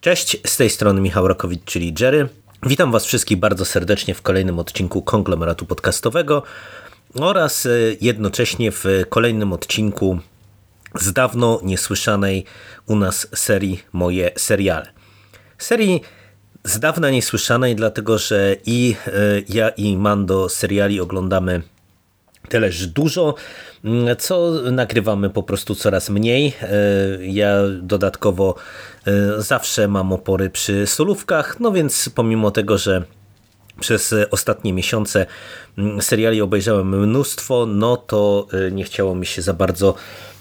Cześć, z tej strony Michał Rakowicz, czyli Jerry. Witam Was wszystkich bardzo serdecznie w kolejnym odcinku konglomeratu podcastowego oraz e, jednocześnie w kolejnym odcinku z dawno niesłyszanej u nas serii Moje seriale. Serii z dawna niesłyszanej, dlatego że i e, ja i Mando seriali oglądamy tyleż dużo, mm, co nagrywamy po prostu coraz mniej. E, ja dodatkowo zawsze mam opory przy solówkach, no więc pomimo tego, że przez ostatnie miesiące mm, seriali obejrzałem mnóstwo, no to e, nie chciało mi się za bardzo,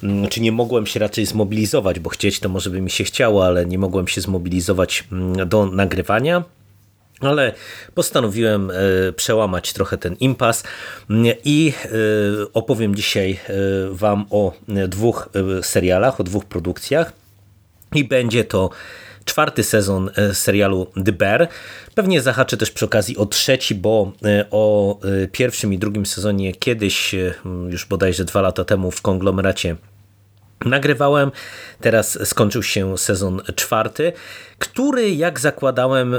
mm, czy nie mogłem się raczej zmobilizować, bo chcieć to może by mi się chciało, ale nie mogłem się zmobilizować do nagrywania. Ale postanowiłem e, przełamać trochę ten impas. I e, opowiem dzisiaj e, Wam o dwóch serialach, o dwóch produkcjach i będzie to czwarty sezon serialu The Bear. Pewnie zahaczę też przy okazji o trzeci, bo o pierwszym i drugim sezonie kiedyś, już bodajże dwa lata temu w konglomeracie nagrywałem. Teraz skończył się sezon czwarty, który jak zakładałem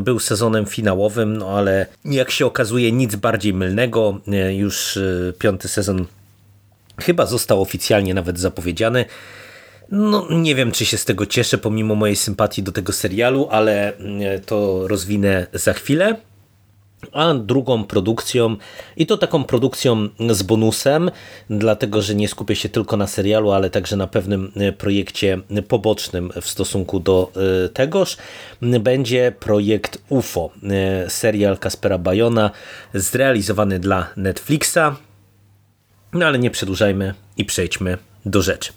był sezonem finałowym, no ale jak się okazuje nic bardziej mylnego. E, już e, piąty sezon chyba został oficjalnie nawet zapowiedziany. No, nie wiem, czy się z tego cieszę, pomimo mojej sympatii do tego serialu, ale e, to rozwinę za chwilę a drugą produkcją i to taką produkcją z bonusem, dlatego że nie skupię się tylko na serialu, ale także na pewnym e, projekcie pobocznym w stosunku do e, tegoż. Będzie projekt UFO, serial Kaspera Bajona zrealizowany dla Netflixa. No ale nie przedłużajmy i przejdźmy do rzeczy.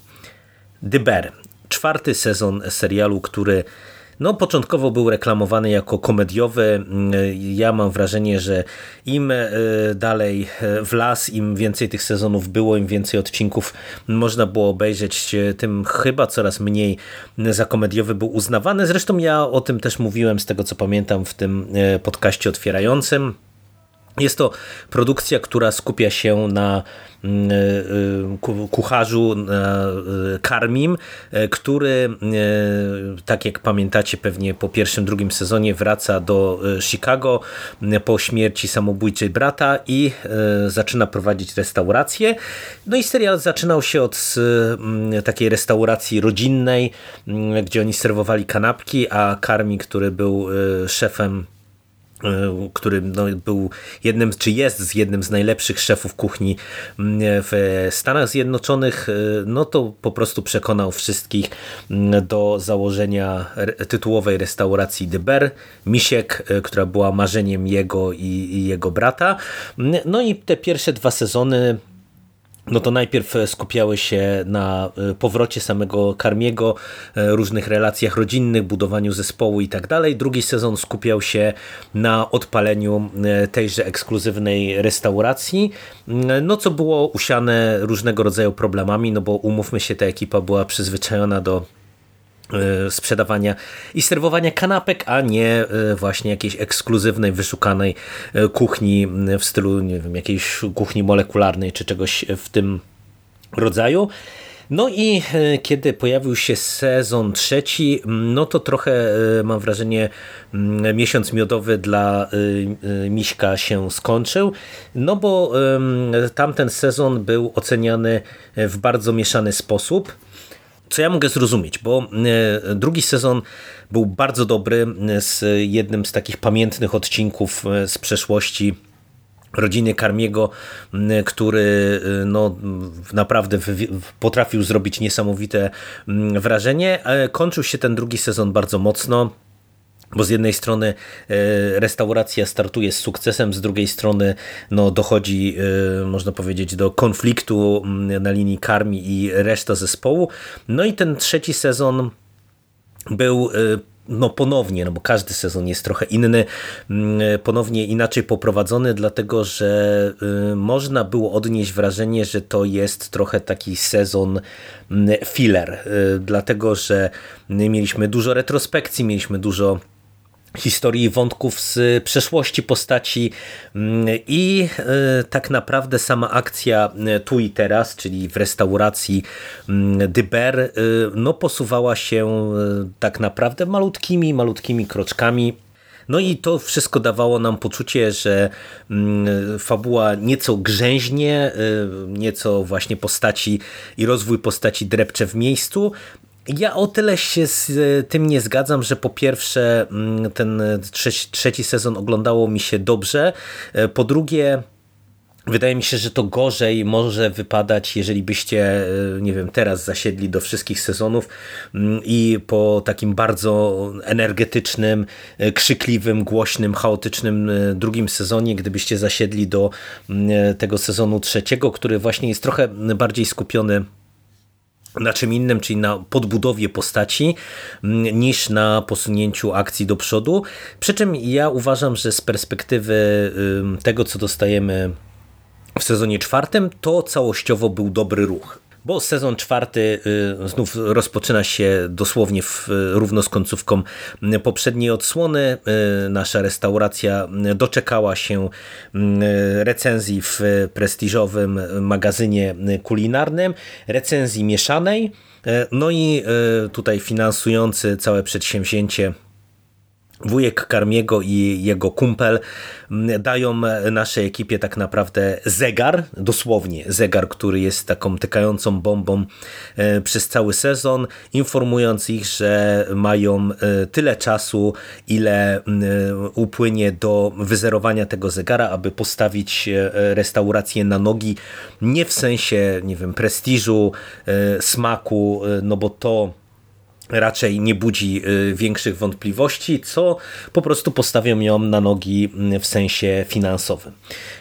The Bear, czwarty sezon serialu, który no, początkowo był reklamowany jako komediowy. Ja mam wrażenie, że im e, dalej e, w las, im więcej tych sezonów było, im więcej odcinków można było obejrzeć, e, tym chyba coraz mniej za komediowy był uznawany. Zresztą ja o tym też mówiłem z tego co pamiętam w tym podcaście otwierającym. Jest to produkcja, która skupia się na mm, e, kucharzu e, Karmim, e, który, tak jak pamiętacie pewnie po pierwszym, drugim sezonie wraca do Chicago po śmierci samobójczej brata i zaczyna prowadzić restaurację. No i serial zaczynał się od takiej restauracji rodzinnej, gdzie oni serwowali kanapki, a Karmi, który był szefem E, który no, był jednym, czy jest z jednym z najlepszych szefów kuchni mm, w Stanach Zjednoczonych, e, no to po prostu przekonał wszystkich mm, do założenia tytułowej restauracji The Bear, Misiek, e, która była marzeniem jego i, i jego brata. Mm, no i te pierwsze dwa sezony no to najpierw skupiały się na e, powrocie samego Karmiego, e, różnych relacjach rodzinnych, budowaniu zespołu i tak dalej. Drugi sezon skupiał się na odpaleniu e, tejże ekskluzywnej restauracji, no co było usiane różnego rodzaju problemami, no bo umówmy się, ta ekipa była przyzwyczajona do E, sprzedawania i serwowania kanapek, a nie e, właśnie jakiejś ekskluzywnej, wyszukanej e, kuchni w stylu, nie wiem, jakiejś kuchni molekularnej czy czegoś w tym rodzaju. No i kiedy pojawił się sezon trzeci, no to trochę mam wrażenie miesiąc miodowy dla Miśka się skończył, no bo tamten sezon był oceniany w bardzo mieszany sposób co ja mogę zrozumieć, bo e, drugi sezon był bardzo dobry e, z jednym z takich pamiętnych odcinków e, z przeszłości rodziny Karmiego, który no, naprawdę potrafił zrobić niesamowite wrażenie. Kończył się ten drugi sezon bardzo mocno. Bo z jednej strony e, restauracja startuje z sukcesem, z drugiej strony no, dochodzi, e, można powiedzieć, do konfliktu mm, na linii Karmi i reszta zespołu. No i ten trzeci sezon był e, no ponownie, no bo każdy sezon jest trochę inny, mm, ponownie inaczej poprowadzony, dlatego że można było odnieść wrażenie, że to jest trochę taki sezon mm, filler, dlatego że mieliśmy dużo retrospekcji, mieliśmy dużo historii wątków z przeszłości postaci. Mm, i e, tak naprawdę sama akcja e, tu i teraz, czyli w restauracji mm, Dyber, e, no posuwała się tak naprawdę malutkimi, malutkimi kroczkami. No i to wszystko dawało nam poczucie, że mm, fabuła nieco grzęźnie, nieco właśnie postaci i rozwój postaci drepcze w miejscu, ja o tyle się z e, tym nie zgadzam, że po pierwsze mm, ten trzeci, trzeci sezon oglądało mi się dobrze, e, po drugie Wydaje mi się, że to gorzej może wypadać, jeżeli byście, e, nie wiem, teraz zasiedli do wszystkich sezonów mm, i po takim bardzo energetycznym, krzykliwym, głośnym, chaotycznym drugim sezonie, gdybyście zasiedli do mm, tego sezonu trzeciego, który właśnie jest trochę bardziej skupiony na czym innym, czyli na podbudowie postaci, mm, niż na posunięciu akcji do przodu. Przy czym ja uważam, że z perspektywy tego, co dostajemy w sezonie czwartym, to całościowo był dobry ruch bo sezon czwarty y, znów rozpoczyna się dosłownie w, równo z końcówką poprzedniej odsłony. Y, nasza restauracja doczekała się y, recenzji w prestiżowym magazynie kulinarnym, recenzji mieszanej, no i tutaj finansujący całe przedsięwzięcie wujek Karmiego i jego kumpel dają naszej ekipie tak naprawdę zegar, dosłownie zegar, który jest taką tykającą bombą e, przez cały sezon, informując ich, że mają e, tyle czasu, ile e, upłynie do wyzerowania tego zegara, aby postawić restaurację na nogi, nie w sensie, nie wiem, prestiżu, smaku, no bo to raczej nie budzi y, większych wątpliwości, co po prostu postawią ją na nogi y, w sensie finansowym.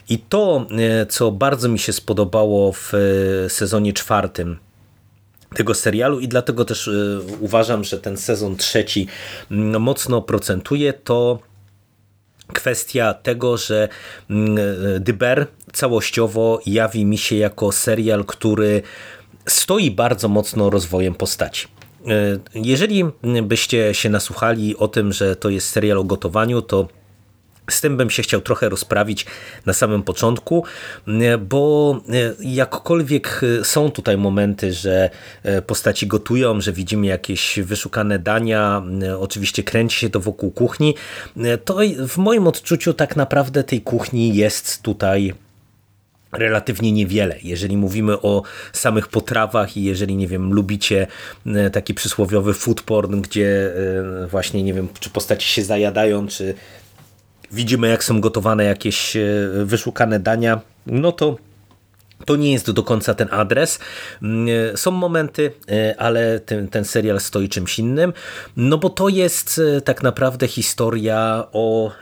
I to, y, co bardzo mi się spodobało w sezonie czwartym, tego serialu i dlatego też uważam, że ten sezon trzeci mm, mocno procentuje, to kwestia tego, że mm, Dyber całościowo jawi mi się jako serial, który stoi bardzo mocno rozwojem postaci. E, jeżeli byście się nasłuchali o tym, że to jest serial o gotowaniu, to z tym bym się chciał trochę rozprawić na samym początku, e, bo e, jakkolwiek są tutaj momenty, że postaci gotują, że widzimy jakieś wyszukane dania, oczywiście kręci się to wokół kuchni, to w moim odczuciu tak naprawdę tej kuchni jest tutaj relatywnie niewiele. Jeżeli mówimy o samych potrawach i jeżeli, nie wiem, lubicie e, taki przysłowiowy food porn, gdzie e, właśnie, nie wiem, czy postaci się zajadają, czy widzimy, jak są gotowane jakieś e, wyszukane dania, no to to nie jest do końca ten adres. Mm, są momenty, ale ten, ten serial stoi czymś innym, no bo to jest tak naprawdę historia o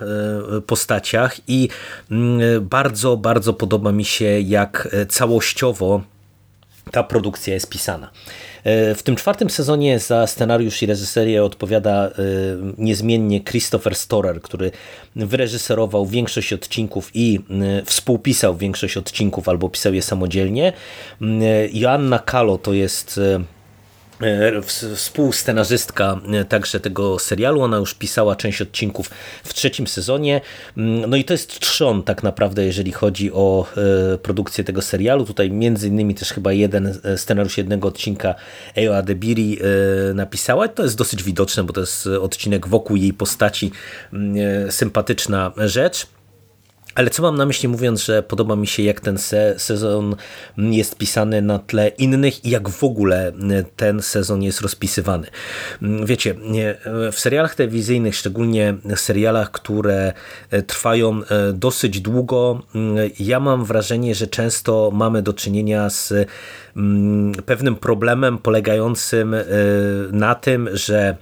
postaciach i mm, bardzo, bardzo podoba mi się, jak całościowo ta produkcja jest pisana. E, w tym czwartym sezonie za scenariusz i reżyserię odpowiada e, niezmiennie Christopher Storer, który wyreżyserował większość odcinków i e, współpisał większość odcinków albo pisał je samodzielnie. Joanna Kalo to jest współscenarzystka e, także tego serialu. Ona już pisała część odcinków w trzecim sezonie. Mm, no i to jest trzon tak naprawdę, jeżeli chodzi o e, produkcję tego serialu. Tutaj między innymi też chyba jeden scenariusz jednego odcinka Ewa Debiri napisała. To jest dosyć widoczne, bo to jest odcinek wokół jej postaci. Mm, sympatyczna rzecz. Ale co mam na myśli mówiąc, że podoba mi się jak ten se sezon jest pisany na tle innych i jak w ogóle ten sezon jest rozpisywany. Wiecie, w serialach telewizyjnych, szczególnie serialach, które e, trwają e, dosyć długo, ja mam wrażenie, że często mamy do czynienia z pewnym problemem polegającym e, na tym, że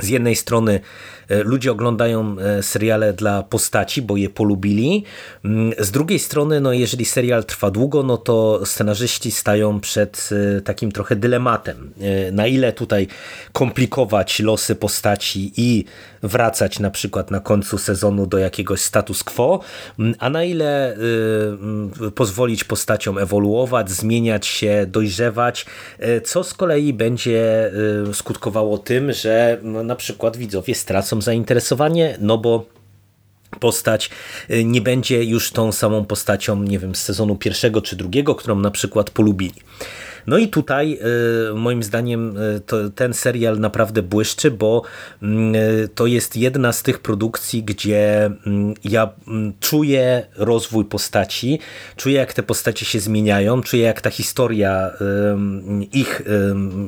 z jednej strony E, ludzie oglądają e, seriale dla postaci, bo je polubili. Mm, z drugiej strony, no jeżeli serial trwa długo, no to scenarzyści stają przed e, takim trochę dylematem. Na ile tutaj komplikować losy postaci i wracać na przykład na końcu sezonu do jakiegoś status quo, mm, a na ile mm, pozwolić postaciom ewoluować, zmieniać się, dojrzewać, co z kolei będzie skutkowało tym, że no, na przykład widzowie stracą zainteresowanie, no bo postać nie będzie już tą samą postacią, nie wiem, z sezonu pierwszego czy drugiego, którą na przykład polubili. No i tutaj y, moim zdaniem y, to, ten serial naprawdę błyszczy, bo mm, y, to jest jedna z tych produkcji, gdzie mm, ja mm, czuję rozwój postaci, czuję jak te postacie się zmieniają, czuję jak ta historia ich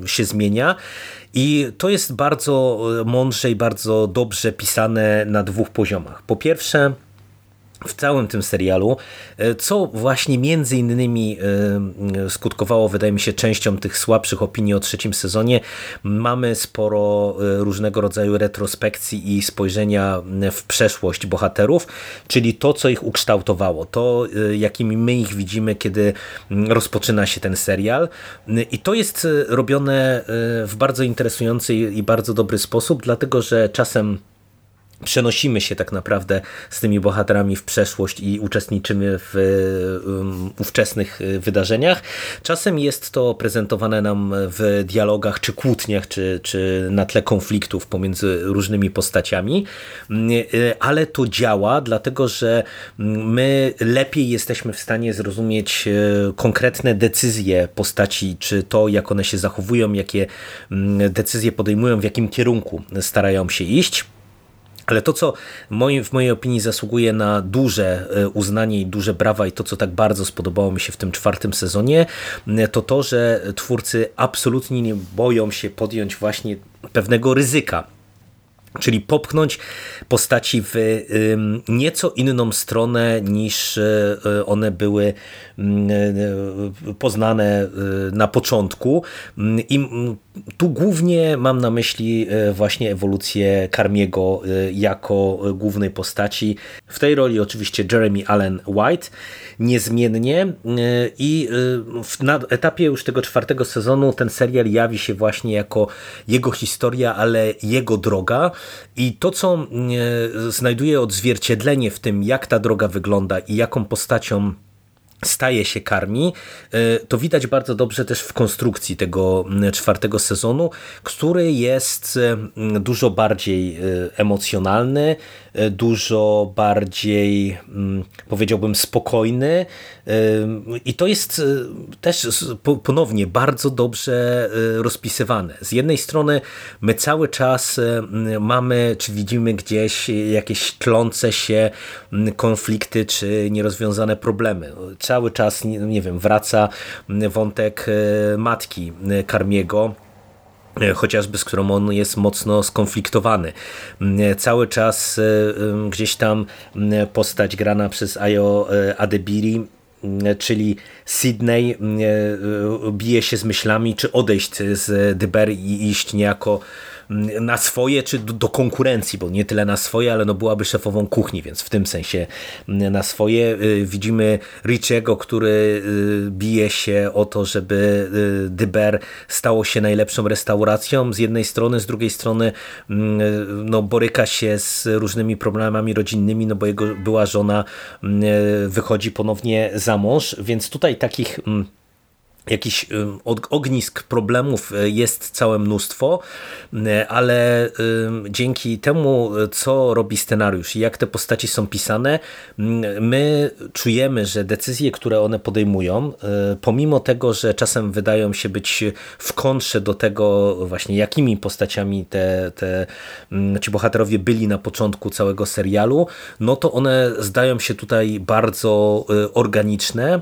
się zmienia. I to jest bardzo mądrze i bardzo dobrze pisane na dwóch poziomach. Po pierwsze, w całym tym serialu, e, co właśnie między innymi e, skutkowało, wydaje mi się, częścią tych słabszych opinii o trzecim sezonie. Mamy sporo e, różnego rodzaju retrospekcji i spojrzenia w przeszłość bohaterów, czyli to, co ich ukształtowało, to, jakimi my ich widzimy, kiedy rozpoczyna się ten serial. I to jest robione w bardzo interesujący i bardzo dobry sposób, dlatego że czasem przenosimy się tak naprawdę z tymi bohaterami w przeszłość i uczestniczymy w ówczesnych y, wydarzeniach. Czasem jest to prezentowane nam w dialogach, czy kłótniach, czy, czy na tle konfliktów pomiędzy różnymi postaciami, y, ale to działa, dlatego że my lepiej jesteśmy w stanie zrozumieć y, konkretne decyzje postaci, czy to, jak one się zachowują, jakie decyzje podejmują, w jakim kierunku starają się iść. Ale to, co w mojej opinii zasługuje na duże e, uznanie i duże brawa i to, co tak bardzo spodobało mi się w tym czwartym sezonie, to to, że twórcy absolutnie nie boją się podjąć właśnie pewnego ryzyka Czyli popchnąć postaci w nieco inną stronę niż e, one były mm, e, poznane e, na początku. I tu głównie mam na myśli właśnie ewolucję Karmiego jako głównej postaci. W tej roli oczywiście Jeremy Allen White niezmiennie i na etapie już tego czwartego sezonu ten serial jawi się właśnie jako jego historia, ale jego droga i to, co e, znajduje odzwierciedlenie w tym, jak ta droga wygląda i jaką postacią staje się karmi, e, to widać bardzo dobrze też w konstrukcji tego czwartego sezonu, który jest e, dużo bardziej emocjonalny, dużo bardziej powiedziałbym spokojny i to jest też ponownie bardzo dobrze rozpisywane. Z jednej strony my cały czas mamy, czy widzimy gdzieś jakieś tlące się konflikty, czy nierozwiązane problemy. Cały czas, nie wiem, wraca wątek matki Karmiego, chociażby z którą on jest mocno skonfliktowany. Cały czas gdzieś tam postać grana przez Ayo Adebiri czyli Sydney bije się z myślami, czy odejść z Dyber i iść niejako na swoje, czy do, do, konkurencji, bo nie tyle na swoje, ale no byłaby szefową kuchni, więc w tym sensie na swoje. Y, widzimy Richiego, który y, bije się o to, żeby y, Dyber stało się najlepszą restauracją z jednej strony, z drugiej strony no, boryka się z różnymi problemami rodzinnymi, no bo jego była żona wychodzi ponownie za mąż, więc tutaj takich jakichś ognisk problemów e, jest całe mnóstwo, e, ale dzięki temu, co robi scenariusz i jak te postaci są pisane, my czujemy, że decyzje, które one podejmują, e, pomimo tego, że czasem wydają się być w kontrze do tego właśnie jakimi postaciami te, te ci bohaterowie byli na początku całego serialu, no to one zdają się tutaj bardzo organiczne,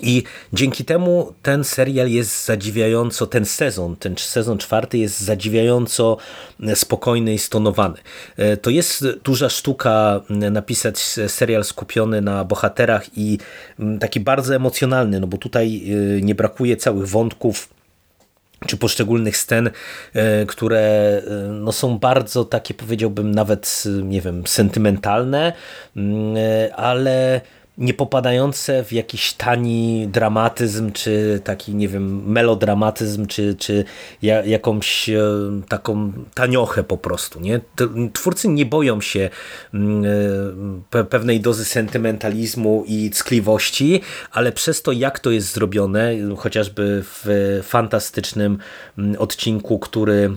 i dzięki temu ten serial jest zadziwiająco, ten sezon, ten sezon czwarty jest zadziwiająco spokojny i stonowany. E, to jest duża sztuka napisać serial skupiony na bohaterach i taki bardzo emocjonalny, no bo tutaj e, nie brakuje całych wątków czy poszczególnych scen, e, które no, są bardzo takie powiedziałbym nawet, nie wiem, sentymentalne, ale nie popadające w jakiś tani dramatyzm, czy taki, nie wiem, melodramatyzm, czy, czy jakąś e, taką taniochę po prostu. Nie? Twórcy nie boją się mm, e, pewnej dozy sentymentalizmu i ckliwości, ale przez to, jak to jest zrobione, chociażby w fantastycznym mm, odcinku, który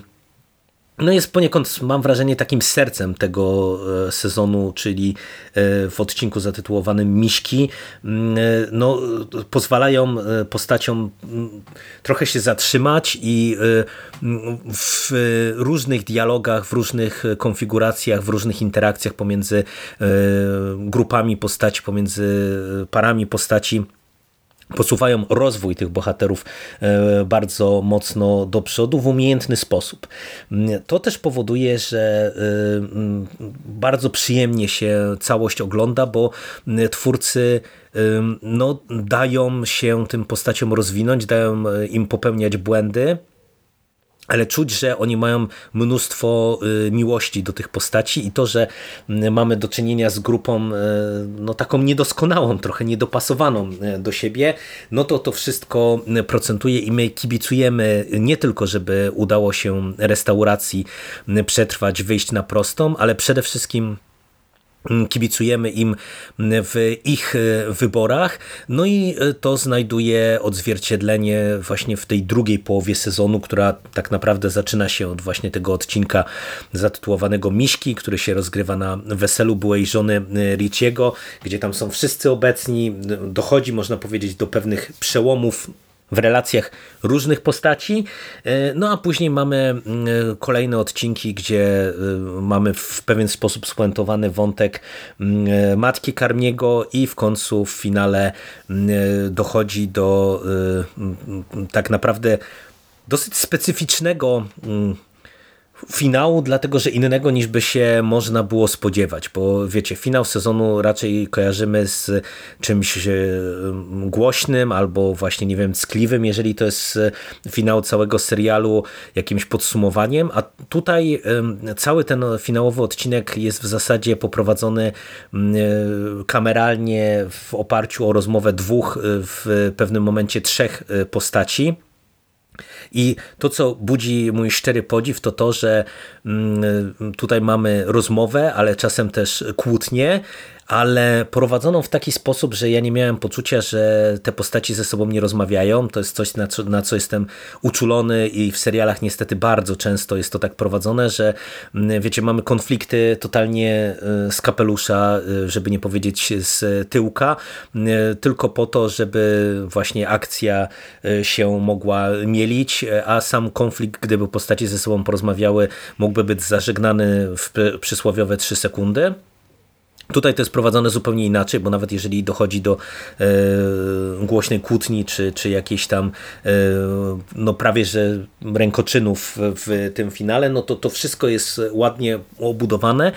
no jest poniekąd, mam wrażenie, takim sercem tego e, sezonu, czyli e, w odcinku zatytułowanym Miśki, mm, e, no, pozwalają postaciom mm, trochę się zatrzymać i w różnych dialogach, w różnych konfiguracjach, w różnych interakcjach pomiędzy grupami postaci, pomiędzy parami postaci posuwają rozwój tych bohaterów e, bardzo mocno do przodu w umiejętny sposób. To też powoduje, że e, bardzo przyjemnie się całość ogląda, bo twórcy e, no, dają się tym postaciom rozwinąć, dają im popełniać błędy, ale czuć, że oni mają mnóstwo y, miłości do tych postaci i to, że mm, mamy do czynienia z grupą y, no taką niedoskonałą, trochę niedopasowaną y, do siebie, no to to wszystko procentuje i my kibicujemy nie tylko, żeby udało się restauracji przetrwać, wyjść na prostą, ale przede wszystkim kibicujemy im w ich e, wyborach. No i e, to znajduje odzwierciedlenie właśnie w tej drugiej połowie sezonu, która tak naprawdę zaczyna się od właśnie tego odcinka zatytułowanego Miśki, który się rozgrywa na weselu byłej żony e, Richiego, gdzie tam są wszyscy obecni. Dochodzi, można powiedzieć, do pewnych przełomów w relacjach różnych postaci. E, no a później mamy mm, kolejne odcinki, gdzie e, mamy w pewien sposób spuentowany wątek mm, e, matki Karmiego i w końcu w finale mm, dochodzi do tak naprawdę dosyć specyficznego finału, dlatego że innego niż by się można było spodziewać, bo wiecie, finał sezonu raczej kojarzymy z czymś e, głośnym albo właśnie, nie wiem, ckliwym, jeżeli to jest e, finał całego serialu, jakimś podsumowaniem, a tutaj e, cały ten finałowy odcinek jest w zasadzie poprowadzony kameralnie w oparciu o rozmowę dwóch, w pewnym momencie trzech postaci, i to, co budzi mój szczery podziw, to to, że mm, tutaj mamy rozmowę, ale czasem też kłótnie, ale prowadzoną w taki sposób, że ja nie miałem poczucia, że te postaci ze sobą nie rozmawiają. To jest coś, na co, na co jestem uczulony i w serialach niestety bardzo często jest to tak prowadzone, że mm, wiecie, mamy konflikty totalnie y, z kapelusza, y, żeby nie powiedzieć z tyłka, y, tylko po to, żeby właśnie akcja się mogła mielić, a sam konflikt, gdyby postaci ze sobą porozmawiały, mógłby być zażegnany w przysłowiowe 3 sekundy. Tutaj to jest prowadzone zupełnie inaczej, bo nawet jeżeli dochodzi do e, głośnej kłótni, czy, czy jakiejś tam e, no prawie że rękoczynów w tym finale, no to to wszystko jest ładnie obudowane.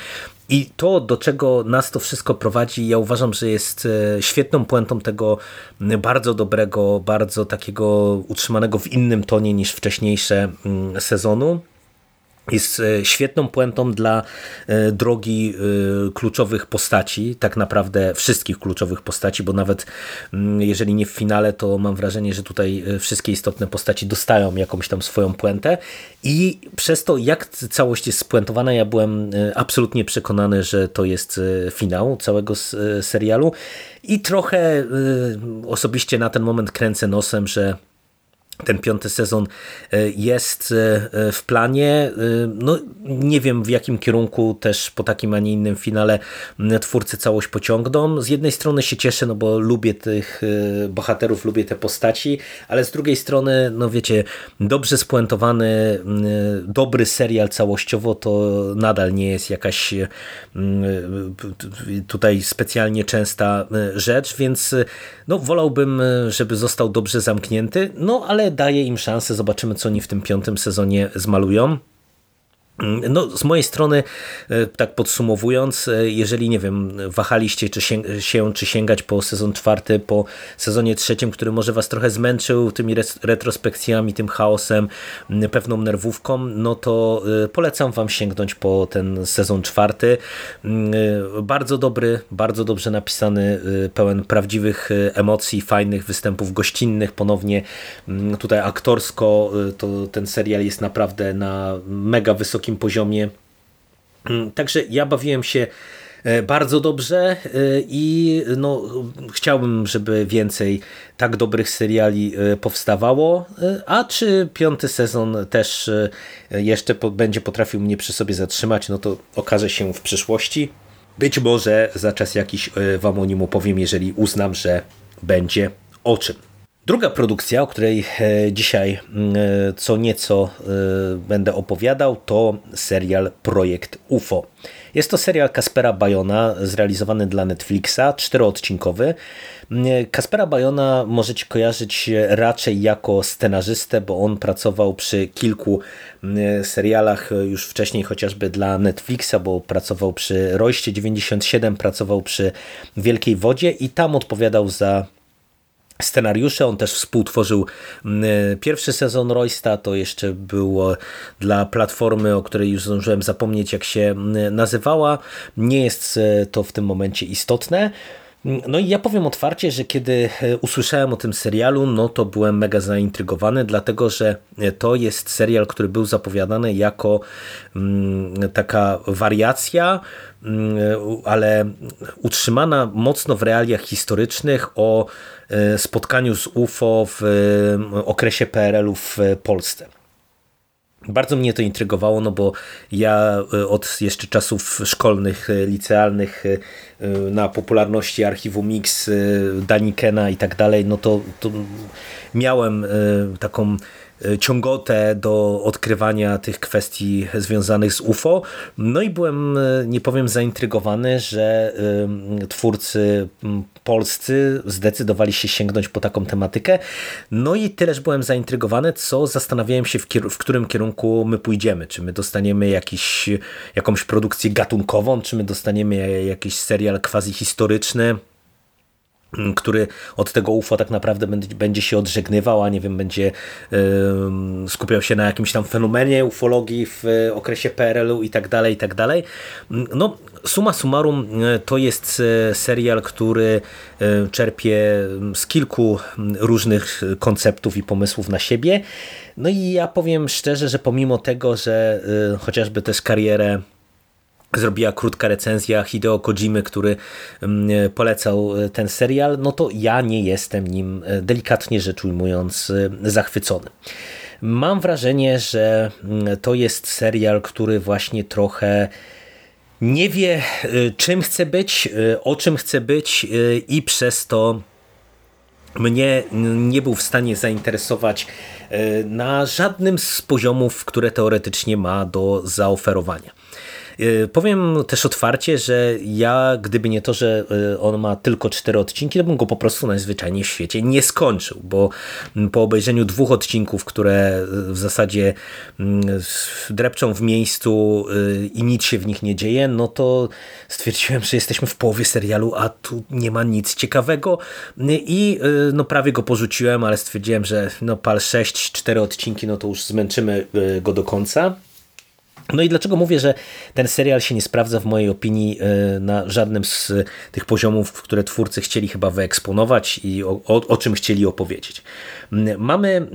I to, do czego nas to wszystko prowadzi, ja uważam, że jest e, świetną puentą tego bardzo dobrego, bardzo takiego utrzymanego w innym tonie niż wcześniejsze mm, sezonu jest e, świetną puentą dla e, drogi e, kluczowych postaci, tak naprawdę wszystkich kluczowych postaci, bo nawet mm, jeżeli nie w finale, to mam wrażenie, że tutaj wszystkie istotne postaci dostają jakąś tam swoją puentę. I przez to, jak całość jest spuentowana, ja byłem absolutnie przekonany, że to jest finał całego serialu. I trochę osobiście na ten moment kręcę nosem, że ten piąty sezon e, jest e, e, w planie. No, nie wiem w jakim kierunku też po takim, a nie innym finale twórcy całość pociągną. Z jednej strony się cieszę, no bo lubię tych bohaterów, lubię te postaci, ale z drugiej strony, no wiecie, dobrze spuentowany, dobry serial całościowo to nadal nie jest jakaś tutaj specjalnie częsta rzecz, więc no wolałbym, żeby został dobrze zamknięty, no ale daje im szansę, zobaczymy co oni w tym piątym sezonie zmalują. No, z mojej strony, e, tak podsumowując, e, jeżeli nie wiem, wahaliście czy się, czy sięgać po sezon czwarty, po sezonie trzecim, który może was trochę zmęczył tymi retrospekcjami, tym chaosem, pewną nerwówką, no to e, polecam wam sięgnąć po ten sezon czwarty. Bardzo dobry, bardzo dobrze napisany, pełen prawdziwych emocji, fajnych występów gościnnych, ponownie tutaj aktorsko to ten serial jest naprawdę na mega wysokim poziomie. Mm, także ja bawiłem się bardzo dobrze i no, chciałbym, żeby więcej tak dobrych seriali powstawało, a czy piąty sezon też jeszcze będzie potrafił mnie przy sobie zatrzymać, no to okaże się w przyszłości. Być może za czas jakiś wam o nim opowiem, jeżeli uznam, że będzie o czym. Druga produkcja, o której e, dzisiaj mm, e, co nieco e, będę opowiadał, to serial Projekt UFO. Jest to serial Kaspera Bajona zrealizowany dla Netflixa, czteroodcinkowy. Mm, Kaspera Bajona możecie kojarzyć raczej jako scenarzystę, bo on pracował przy kilku mm, serialach już wcześniej, chociażby dla Netflixa, bo pracował przy Royście 97, pracował przy Wielkiej Wodzie i tam odpowiadał za scenariusze. On też współtworzył mm, pierwszy sezon Roysta, to jeszcze było dla platformy, o której już zdążyłem zapomnieć jak się mm, nazywała. Nie jest e, to w tym momencie istotne. No i ja powiem otwarcie, że kiedy e, usłyszałem o tym serialu, no to byłem mega zaintrygowany, dlatego że e, to jest serial, który był zapowiadany jako mm, taka wariacja, mm, ale utrzymana mocno w realiach historycznych o e, spotkaniu z UFO w okresie PRL-u w Polsce. Bardzo mnie to intrygowało, no bo ja e, od jeszcze czasów szkolnych, e, licealnych e, na popularności archiwum Mix, Danikena i tak dalej, no to, to miałem taką ciągotę do odkrywania tych kwestii związanych z UFO. No i byłem, e, nie powiem, zaintrygowany, że e, twórcy polscy zdecydowali się sięgnąć po taką tematykę. No i tyleż byłem zaintrygowany, co zastanawiałem się, w, w którym kierunku my pójdziemy. Czy my dostaniemy jakiś, jakąś produkcję gatunkową, czy my dostaniemy jakiś serial quasi historyczny który od tego UFO tak naprawdę będzie, się odżegnywał, a nie wiem, będzie skupiał się na jakimś tam fenomenie ufologii w okresie PRL-u i tak dalej, i tak dalej. No, suma summarum to jest serial, który czerpie z kilku różnych konceptów i pomysłów na siebie. No i ja powiem szczerze, że pomimo tego, że chociażby też karierę zrobiła krótka recenzja Hideo Kojimy, który mm, polecał e, ten serial, no to ja nie jestem nim e, delikatnie rzecz ujmując e, zachwycony. Mam wrażenie, że mm, to jest serial, który właśnie trochę nie wie czym chce być, o czym chce być i przez to mnie nie był w stanie zainteresować na żadnym z poziomów, które teoretycznie ma do zaoferowania. Y, powiem też otwarcie, że ja, gdyby nie to, że y, on ma tylko cztery odcinki, to bym go po prostu najzwyczajniej w świecie nie skończył, bo po obejrzeniu dwóch odcinków, które y, w zasadzie drepczą w miejscu i nic się w nich nie dzieje, no to stwierdziłem, że jesteśmy w połowie serialu, a tu nie ma nic ciekawego i no prawie go porzuciłem, ale stwierdziłem, że no pal 6, 4 odcinki, no to już zmęczymy go do końca. No i dlaczego mówię, że ten serial się nie sprawdza w mojej opinii e, na żadnym z tych poziomów, które twórcy chcieli chyba wyeksponować i o, o, o czym chcieli opowiedzieć. Mamy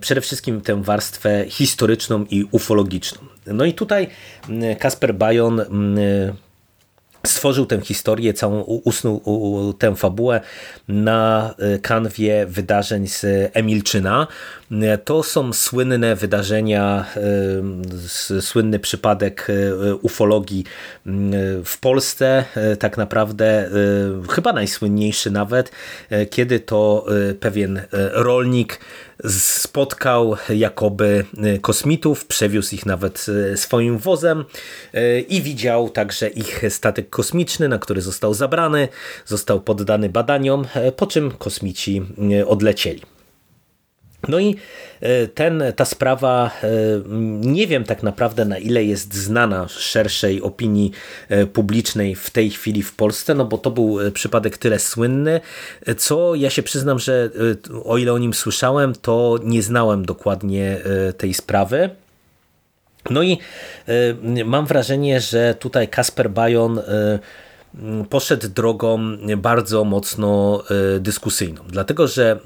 przede wszystkim tę warstwę historyczną i ufologiczną. No i tutaj Kasper Bajon stworzył tę historię, całą usnął tę fabułę na y, kanwie wydarzeń z Emilczyna. To są słynne wydarzenia, y, słynny przypadek y, ufologii w Polsce, tak naprawdę chyba najsłynniejszy nawet, kiedy to pewien rolnik spotkał jakoby y, kosmitów, przewiózł ich nawet y, swoim wozem y, i widział także ich statek kosmiczny, na który został zabrany, został poddany badaniom, po czym kosmici odlecieli. No i e, ten, ta sprawa e, nie wiem tak naprawdę na ile jest znana szerszej opinii e, publicznej w tej chwili w Polsce, no bo to był przypadek tyle słynny, co ja się przyznam, że o ile o nim słyszałem, to nie znałem dokładnie tej sprawy. No i mam wrażenie, że tutaj Kasper Bajon poszedł drogą bardzo mocno dyskusyjną, dlatego że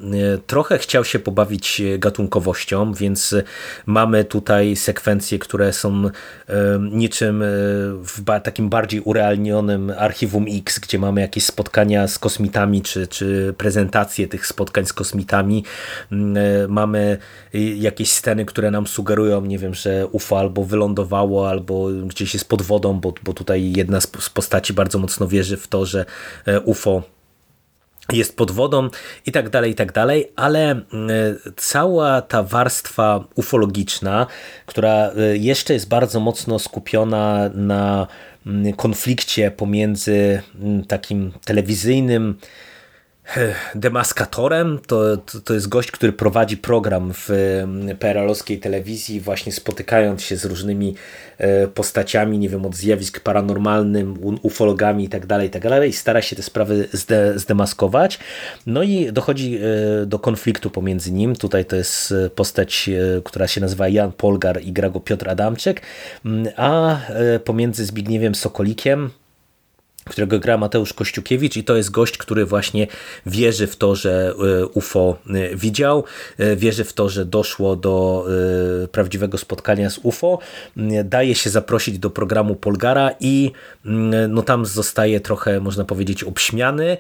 trochę chciał się pobawić gatunkowością, więc mamy tutaj sekwencje, które są niczym w takim bardziej urealnionym archiwum X, gdzie mamy jakieś spotkania z kosmitami, czy, czy prezentacje tych spotkań z kosmitami. Mamy jakieś sceny, które nam sugerują, nie wiem, że UFO albo wylądowało, albo gdzieś jest pod wodą, bo, bo tutaj jedna z postaci bardzo mocno wierzy w to, że e, UFO jest pod wodą i tak dalej, i tak dalej, ale cała ta warstwa ufologiczna, która e, jeszcze jest bardzo mocno skupiona na konflikcie pomiędzy takim telewizyjnym demaskatorem. To, to, to, jest gość, który prowadzi program w PRL-owskiej telewizji, właśnie spotykając się z różnymi e, postaciami, nie wiem, od zjawisk paranormalnym, ufologami itd., tak itd. Tak i stara się te sprawy zde, zdemaskować. No i dochodzi e, do konfliktu pomiędzy nim. Tutaj to jest e, postać, która się nazywa Jan Polgar i gra go Piotr Adamczyk, a pomiędzy Zbigniewem Sokolikiem, którego gra Mateusz Kościukiewicz i to jest gość, który właśnie wierzy w to, że e, UFO e, widział, e, wierzy w to, że doszło do prawdziwego spotkania z UFO, daje się zaprosić do programu Polgara i no tam zostaje trochę, można powiedzieć, obśmiany,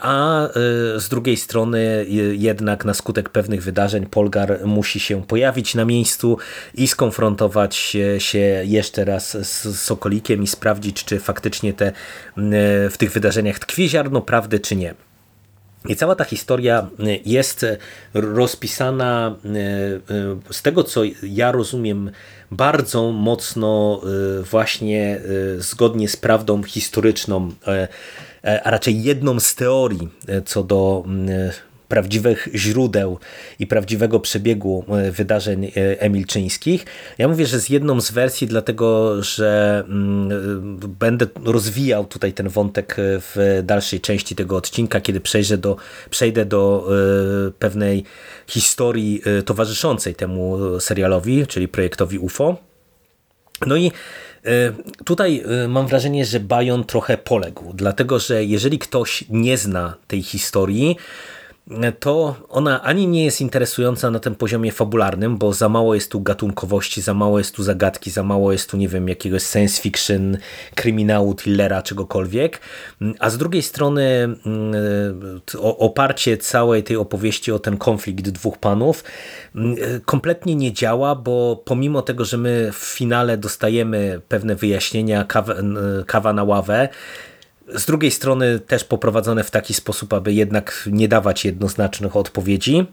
a z drugiej strony jednak na skutek pewnych wydarzeń Polgar musi się pojawić na miejscu i skonfrontować się jeszcze raz z Sokolikiem i sprawdzić, czy faktycznie te w tych wydarzeniach tkwi ziarno prawdy czy nie. I cała ta historia jest rozpisana e, z tego, co ja rozumiem, bardzo mocno właśnie zgodnie z prawdą historyczną, a raczej jedną z teorii co do prawdziwych źródeł i prawdziwego przebiegu e, wydarzeń e, emilczyńskich. Ja mówię, że z jedną z wersji, dlatego że mm, e, będę rozwijał tutaj ten wątek w dalszej części tego odcinka, kiedy przejdę do, przejdę do pewnej historii towarzyszącej temu serialowi, czyli projektowi UFO. No i Tutaj mam wrażenie, że Bajon trochę poległ, dlatego że jeżeli ktoś nie zna tej historii, to ona ani nie jest interesująca na tym poziomie fabularnym, bo za mało jest tu gatunkowości, za mało jest tu zagadki, za mało jest tu, nie wiem, jakiegoś science fiction, kryminału, thrillera, czegokolwiek. A z drugiej strony mm, oparcie całej tej opowieści o ten konflikt dwóch panów mm, kompletnie nie działa, bo pomimo tego, że my w finale dostajemy pewne wyjaśnienia, kawa, kawa na ławę, z drugiej strony też poprowadzone w taki sposób, aby jednak nie dawać jednoznacznych odpowiedzi.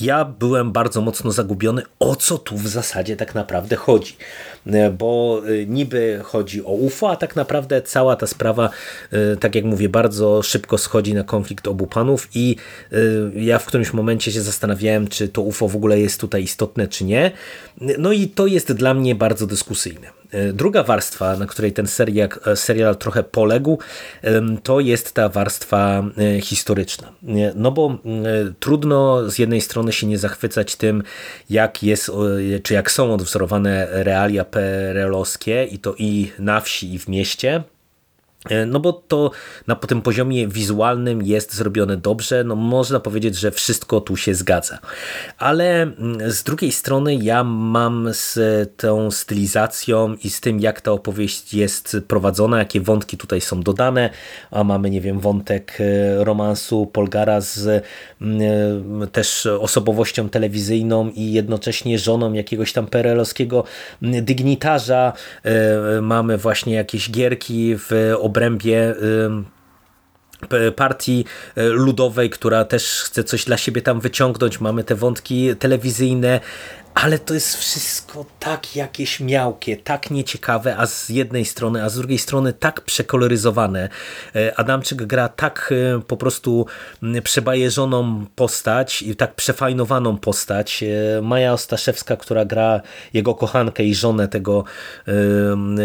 Ja byłem bardzo mocno zagubiony, o co tu w zasadzie tak naprawdę chodzi. Bo y, niby chodzi o UFO, a tak naprawdę cała ta sprawa, y, tak jak mówię, bardzo szybko schodzi na konflikt obu panów i ja w którymś momencie się zastanawiałem, czy to UFO w ogóle jest tutaj istotne, czy nie. No i to jest dla mnie bardzo dyskusyjne. E, druga warstwa, na której ten serial, e, serial trochę poległ, to jest ta warstwa e, historyczna. No bo trudno z jednej strony się nie zachwycać tym, jak jest, czy jak są odwzorowane realia PRL-owskie i to i na wsi, i w mieście, no bo to na tym poziomie wizualnym jest zrobione dobrze, no można powiedzieć, że wszystko tu się zgadza. Ale mm, z drugiej strony ja mam z tą stylizacją i z tym jak ta opowieść jest prowadzona, jakie wątki tutaj są dodane, a mamy nie wiem wątek e, romansu Polgara z mm, e, też osobowością telewizyjną i jednocześnie żoną jakiegoś tam perelowskiego mm, dygnitarza, mamy właśnie jakieś gierki w obrębie partii e, ludowej, która też chce coś dla siebie tam wyciągnąć. Mamy te wątki telewizyjne, ale to jest wszystko tak jakieś miałkie, tak nieciekawe, a z jednej strony, a z drugiej strony tak przekoloryzowane. E, Adamczyk gra tak e, po prostu przebajeżoną postać i tak przefajnowaną postać. E, Maja Ostaszewska, która gra jego kochankę i żonę tego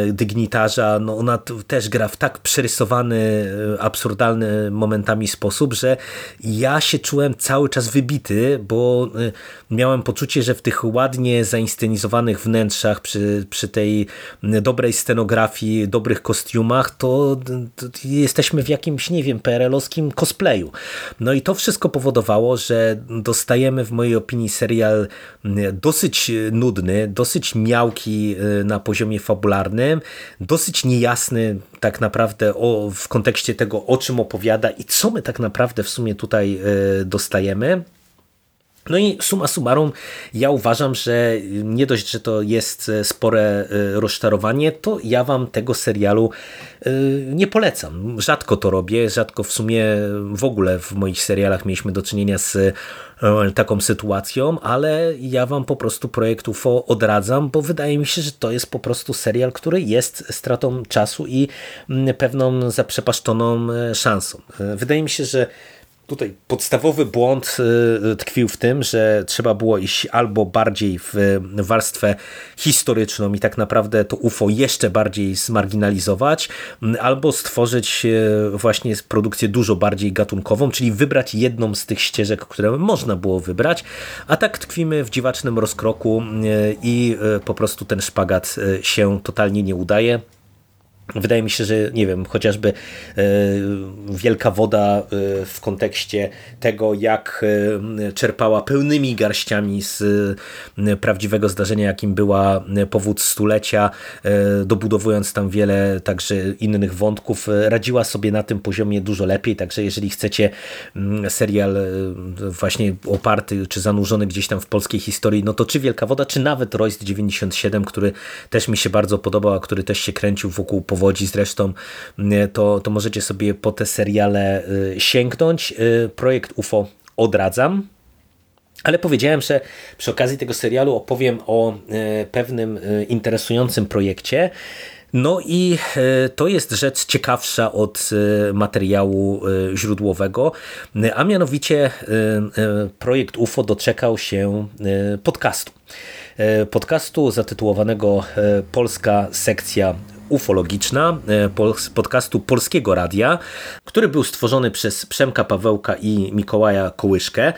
dygnitarza, no ona też gra w tak przerysowany, absurdalny momentami sposób, że ja się czułem cały czas wybity, bo miałem poczucie, że w tych ładnie zainscenizowanych wnętrzach, przy, przy tej dobrej scenografii, dobrych kostiumach, to, to jesteśmy w jakimś, nie wiem, PRL-owskim cosplayu. No i to wszystko powodowało, że dostajemy w mojej opinii serial dosyć nudny, dosyć miałki y, na poziomie fabularnym, dosyć niejasny tak naprawdę o, w kontekście tego, o czym opowiada i co my tak naprawdę w sumie tutaj y, dostajemy. No i suma summarum, ja uważam, że nie dość, że to jest e, spore e, rozczarowanie, to ja wam tego serialu e, nie polecam. Rzadko to robię, rzadko w sumie w ogóle w moich serialach mieliśmy do czynienia z taką sytuacją, ale ja wam po prostu projekt UFO odradzam, bo wydaje mi się, że to jest po prostu serial, który jest stratą czasu i pewną zaprzepaszczoną szansą. Wydaje mi się, że Tutaj podstawowy błąd y, tkwił w tym, że trzeba było iść albo bardziej w warstwę historyczną i tak naprawdę to UFO jeszcze bardziej zmarginalizować, albo stworzyć y, właśnie produkcję dużo bardziej gatunkową, czyli wybrać jedną z tych ścieżek, które można było wybrać, a tak tkwimy w dziwacznym rozkroku y, i po prostu ten szpagat się totalnie nie udaje. Wydaje mi się, że nie wiem, chociażby e, wielka woda e, w kontekście tego, jak e, czerpała pełnymi garściami z prawdziwego zdarzenia, jakim była powód stulecia, dobudowując tam wiele także innych wątków, radziła sobie na tym poziomie dużo lepiej. Także jeżeli chcecie mm, serial właśnie oparty czy zanurzony gdzieś tam w polskiej historii, no to czy Wielka Woda, czy nawet Royce 97, który też mi się bardzo podobał, a który też się kręcił wokół powodzi zresztą, mm, to, to możecie sobie po te seriale y, sięgnąć. Y, projekt UFO odradzam. Ale powiedziałem, że przy okazji tego serialu opowiem o y, pewnym interesującym projekcie. No i to jest rzecz ciekawsza od materiału źródłowego, a mianowicie projekt UFO doczekał się podcastu. Podcastu zatytułowanego Polska sekcja ufologiczna e, podcastu Polskiego Radia, który był stworzony przez Przemka Pawełka i Mikołaja Kołyszkę.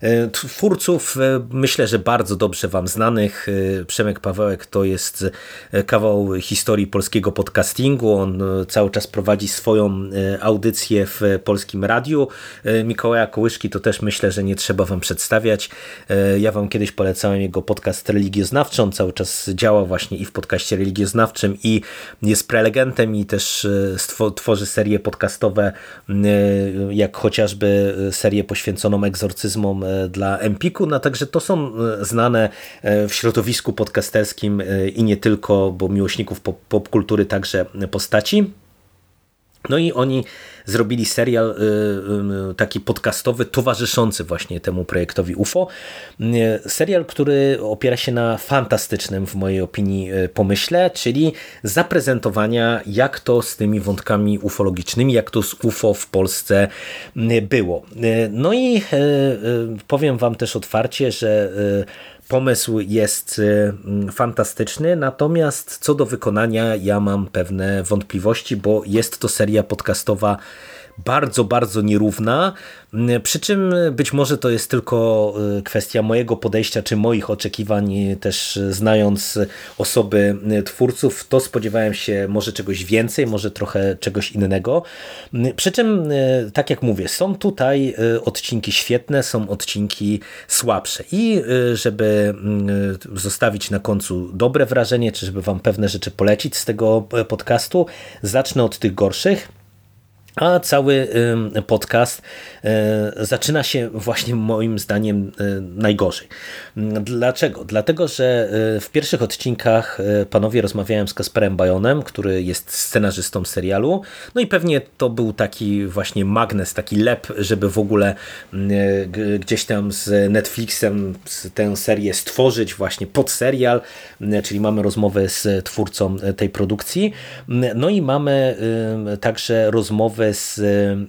E, twórców e, myślę, że bardzo dobrze Wam znanych. E, Przemek Pawełek to jest kawał historii polskiego podcastingu. On cały czas prowadzi swoją audycję w polskim radiu. Mikołaja Kołyszki to też myślę, że nie trzeba Wam przedstawiać. Ja Wam kiedyś polecałem jego podcast religioznawczy. On cały czas działa właśnie i w podcaście religioznawczym i jest prelegentem i też tworzy serie podcastowe, jak chociażby serię poświęconą egzorcyzmom dla Empiku, no także to są e, znane e, w środowisku podcasterskim e, i nie tylko, bo miłośników popkultury także postaci. No i oni zrobili serial y, y, taki podcastowy, towarzyszący właśnie temu projektowi UFO. Y, serial, który opiera się na fantastycznym, w mojej opinii, pomyśle, czyli zaprezentowania, jak to z tymi wątkami ufologicznymi, jak to z UFO w Polsce było. No i powiem Wam też otwarcie, że Pomysł jest y, mm, fantastyczny, natomiast co do wykonania ja mam pewne wątpliwości, bo jest to seria podcastowa bardzo, bardzo nierówna. Przy czym być może to jest tylko y, kwestia mojego podejścia czy moich oczekiwań, też znając osoby twórców, to spodziewałem się może czegoś więcej, może trochę czegoś innego. Przy czym, y, tak jak mówię, są tutaj y, odcinki świetne, są odcinki słabsze. I żeby zostawić na końcu dobre wrażenie, czy żeby Wam pewne rzeczy polecić z tego podcastu, zacznę od tych gorszych. A cały podcast e, zaczyna się właśnie moim zdaniem e, najgorzej. Dlaczego? Dlatego, że e, w pierwszych odcinkach panowie rozmawiałem z Kasperem Bajonem, który jest scenarzystą serialu. No i pewnie to był taki właśnie magnes, taki lep, żeby w ogóle gdzieś tam z Netflixem tę serię stworzyć właśnie pod serial, czyli mamy rozmowę z twórcą tej produkcji. No i mamy także rozmowę rozmowę z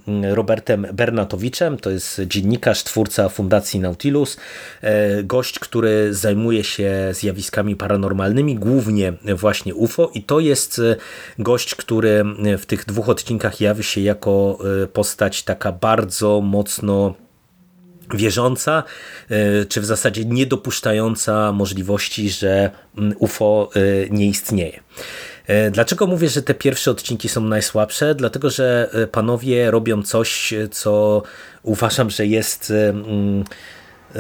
mm, Robertem Bernatowiczem, to jest dziennikarz, twórca Fundacji Nautilus, e, gość, który zajmuje się zjawiskami paranormalnymi, głównie właśnie UFO i to jest e, gość, który w tych dwóch odcinkach jawi się jako e, postać taka bardzo mocno wierząca, czy w zasadzie niedopuszczająca możliwości, że mm, UFO nie istnieje. Dlaczego mówię, że te pierwsze odcinki są najsłabsze? Dlatego, że panowie robią coś, co uważam, że jest mm,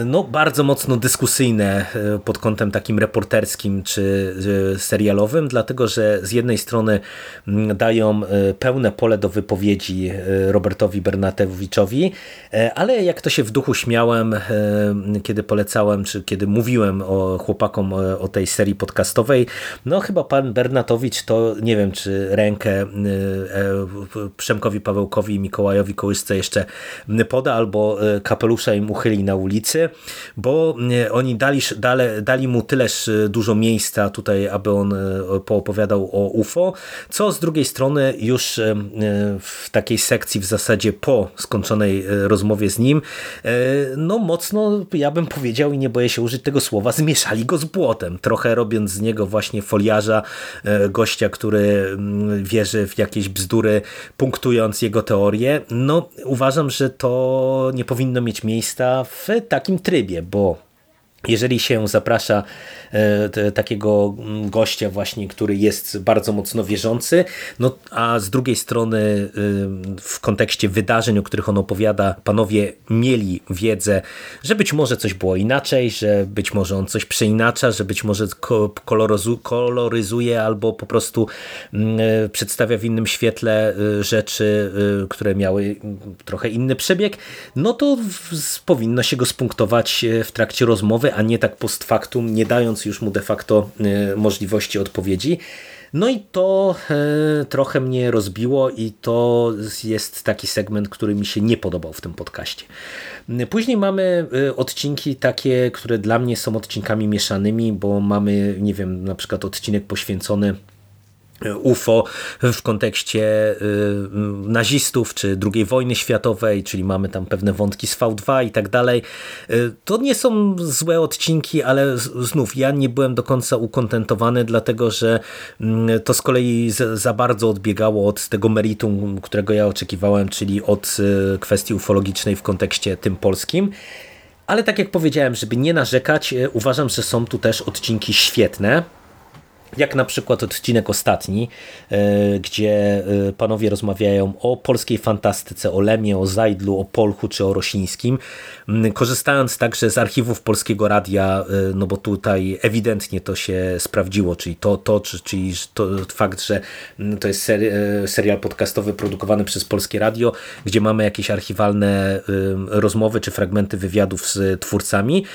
no, bardzo mocno dyskusyjne e, pod kątem takim reporterskim czy e, serialowym, dlatego że z jednej strony mm, dają e, pełne pole do wypowiedzi Robertowi Bernatowiczowi, ale jak to się w duchu śmiałem, kiedy polecałem, czy kiedy mówiłem o chłopakom o tej serii podcastowej, no chyba pan Bernatowicz to nie wiem, czy rękę Przemkowi Pawełkowi i Mikołajowi Kołysce jeszcze poda, albo kapelusza im uchyli na ulicy, bo e, oni dali, dali, dali mu tyleż e, dużo miejsca tutaj, aby on e, poopowiadał o UFO, co z drugiej strony już w takiej sekcji w zasadzie po skończonej rozmowie z nim, no mocno, ja bym powiedział i nie boję się użyć tego słowa, zmieszali go z błotem, trochę robiąc z niego właśnie foliarza, gościa, który wierzy w jakieś bzdury, punktując jego teorie. No uważam, że to nie powinno mieć miejsca w takim takim trybie, bo jeżeli się zaprasza e, takiego mm, gościa właśnie, który jest bardzo mocno wierzący, no a z drugiej strony y, w kontekście wydarzeń, o których on opowiada, panowie mieli wiedzę, że być może coś było inaczej, że być może on coś przeinacza, że być może koloryzuje albo po prostu mm, e, przedstawia w innym świetle y, rzeczy, y, które miały trochę inny przebieg, no to powinno się go spunktować e, w trakcie rozmowy, a nie tak post factum, nie dając już mu de facto e, możliwości odpowiedzi. No i to e, trochę mnie rozbiło i to jest taki segment, który mi się nie podobał w tym podcaście. Później mamy odcinki takie, które dla mnie są odcinkami mieszanymi, bo mamy, nie wiem, na przykład odcinek poświęcony UFO w kontekście y, nazistów czy II wojny światowej, czyli mamy tam pewne wątki z V2 i tak dalej. Y, to nie są złe odcinki, ale znów ja nie byłem do końca ukontentowany, dlatego że mm, to z kolei za bardzo odbiegało od tego meritum, którego ja oczekiwałem, czyli od y, kwestii ufologicznej w kontekście tym polskim. Ale tak jak powiedziałem, żeby nie narzekać, uważam, że są tu też odcinki świetne jak na przykład odcinek ostatni, e, gdzie e, panowie rozmawiają o polskiej fantastyce, o Lemie, o Zajdlu, o Polchu czy o Rosińskim, korzystając także z archiwów Polskiego Radia, e, no bo tutaj ewidentnie to się sprawdziło, czyli to, to czyli to fakt, że to jest serial podcastowy produkowany przez Polskie Radio, gdzie mamy jakieś archiwalne rozmowy czy fragmenty wywiadów z twórcami.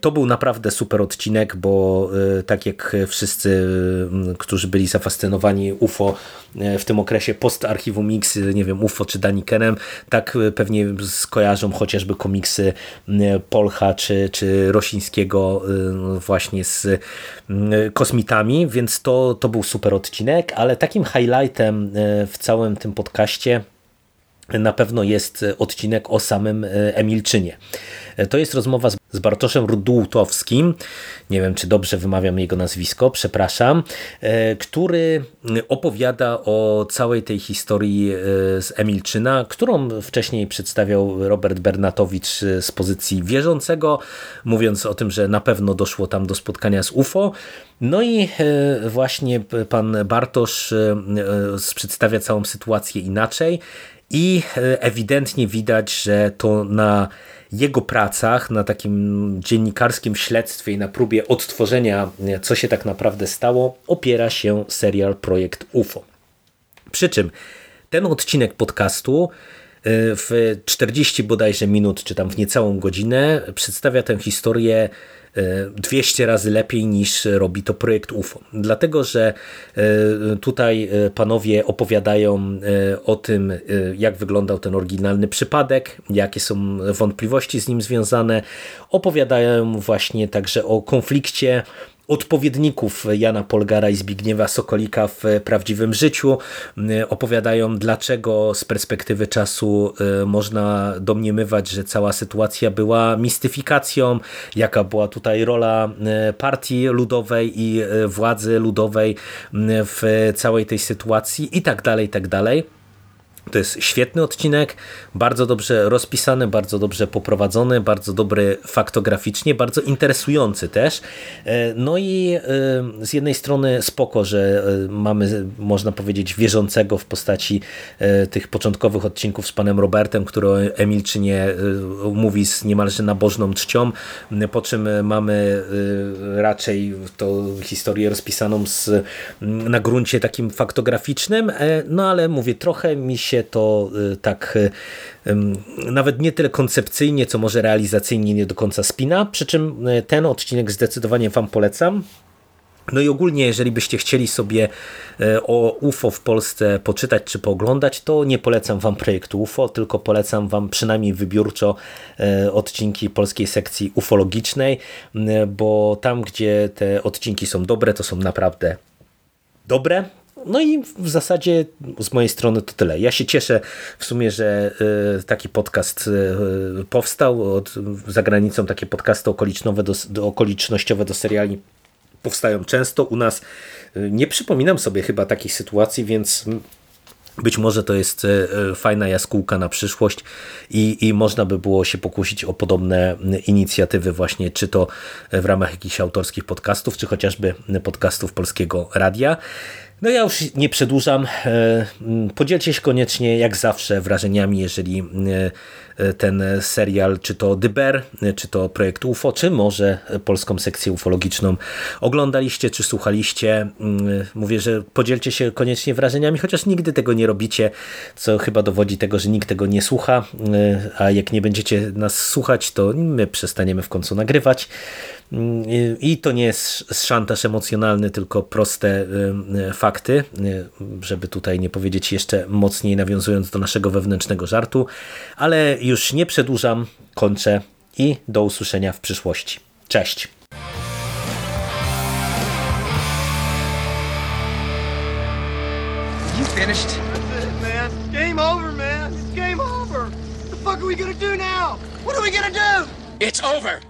To był naprawdę super odcinek, bo tak jak wszyscy którzy byli zafascynowani UFO y, w tym okresie post-archiwum Mix, y, nie wiem, UFO czy Danikenem, tak pewnie skojarzą chociażby komiksy Polcha czy, czy Rosińskiego właśnie z kosmitami, więc to, to był super odcinek, ale takim highlightem w całym tym podcaście na pewno jest odcinek o samym Emilczynie. To jest rozmowa z Bartoszem Rudłutowskim, nie wiem czy dobrze wymawiam jego nazwisko, przepraszam, e, który opowiada o całej tej historii e, z Emilczyna, którą wcześniej przedstawiał Robert Bernatowicz z pozycji wierzącego, mówiąc o tym, że na pewno doszło tam do spotkania z UFO. No i e, właśnie pan Bartosz przedstawia całą sytuację inaczej i ewidentnie widać, że to na jego pracach, na takim dziennikarskim śledztwie i na próbie odtworzenia, co się tak naprawdę stało, opiera się serial Projekt UFO. Przy czym ten odcinek podcastu y, w 40 bodajże minut, czy tam w niecałą godzinę przedstawia tę historię 200 razy lepiej niż robi to projekt UFO. Dlatego, że e, tutaj e, panowie opowiadają e, o tym, jak wyglądał ten oryginalny przypadek, jakie są wątpliwości z nim związane. Opowiadają właśnie także o konflikcie odpowiedników Jana Polgara i Zbigniewa Sokolika w prawdziwym życiu. Opowiadają, dlaczego z perspektywy czasu e, można domniemywać, że cała sytuacja była mistyfikacją, jaka była tutaj rola e, partii ludowej i władzy ludowej w całej tej sytuacji i tak dalej, i tak dalej. To jest świetny odcinek, bardzo dobrze rozpisany, bardzo dobrze poprowadzony, bardzo dobry faktograficznie, bardzo interesujący też. E, no i e, z jednej strony spoko, że e, mamy, można powiedzieć, wierzącego w postaci tych początkowych odcinków z panem Robertem, który o Emilczynie mówi z niemalże nabożną czcią, po czym mamy raczej to historię rozpisaną z, na gruncie takim faktograficznym, no ale mówię, trochę mi się to y, tak y, nawet nie tyle koncepcyjnie, co może realizacyjnie nie do końca spina, przy czym y, ten odcinek zdecydowanie Wam polecam. No i ogólnie, jeżeli byście chcieli sobie o UFO w Polsce poczytać czy pooglądać, to nie polecam Wam projektu UFO, tylko polecam Wam przynajmniej wybiórczo odcinki polskiej sekcji ufologicznej, bo tam, gdzie te odcinki są dobre, to są naprawdę dobre. No i w zasadzie z mojej strony to tyle. Ja się cieszę w sumie, że y, taki podcast y, powstał. Od, za granicą takie podcasty okolicznowe do, do, okolicznościowe do seriali powstają często. U nas y, nie przypominam sobie chyba takich sytuacji, więc być może to jest fajna jaskółka na przyszłość i, i można by było się pokusić o podobne inicjatywy właśnie, czy to w ramach jakichś autorskich podcastów, czy chociażby podcastów Polskiego Radia. No ja już nie przedłużam. E, podzielcie się koniecznie, jak zawsze, wrażeniami, jeżeli e, e, ten serial, czy to Dyber, czy to projekt UFO, czy może polską sekcję ufologiczną oglądaliście, czy słuchaliście. Mówię, że podzielcie się koniecznie wrażeniami, chociaż nigdy tego nie robicie, co chyba dowodzi tego, że nikt tego nie słucha, a jak nie będziecie nas słuchać, to my przestaniemy w końcu nagrywać. I to nie jest szantaż emocjonalny, tylko proste fakty, żeby tutaj nie powiedzieć jeszcze mocniej nawiązując do naszego wewnętrznego żartu, ale już nie przedłużam, kończę i do usłyszenia w przyszłości. Cześć! You finished? That's it, man. Game over, man. It's game over. What the fuck are we gonna do now? What are we gonna do? It's over.